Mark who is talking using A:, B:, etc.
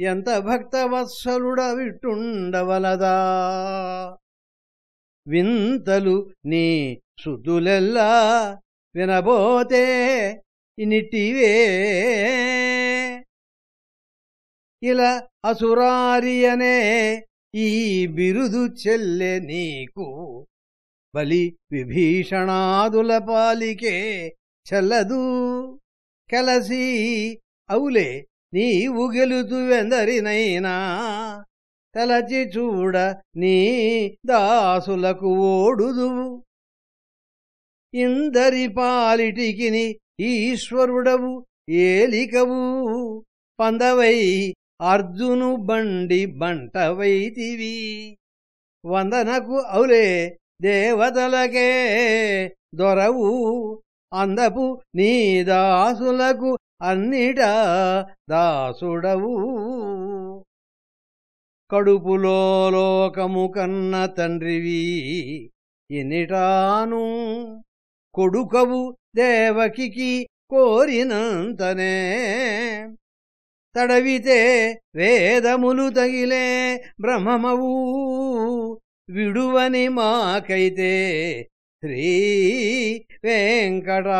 A: ఎంత భక్తవత్సలుడ విట్టుండవలదా వింతలు నీ శుద్ధులెల్లా వినబోతే ఇనిటివే. ఇలా అసురారియనే ఈ బిరుదు చెల్లె నీకు. బలి విభీషణాదుల పాలికే చెల్లదు. కలసి అవులే నీవు గెలుతువెందరినైనా తలచి చూడ నీ దాసులకు ఓడుదు. ఇందరి పాలిటికిని ఈశ్వరుడవు ఏలికవు. పందవై అర్జును బండి బంటవైతివి. వందనకు అవులే దేవతలకే దొరవు. అందపు నీ దాసులకు అన్నిటా దాసుడవు. కడుపులో లోకము కన్న తండ్రివి ఇనిటాను. కొడుకవు దేవకికి కోరినంతనే తడవితే వేదములు తగిలే బ్రహ్మమవు. విడువని మాకైతే శ్రీ వెంకటాద్రిపతివి.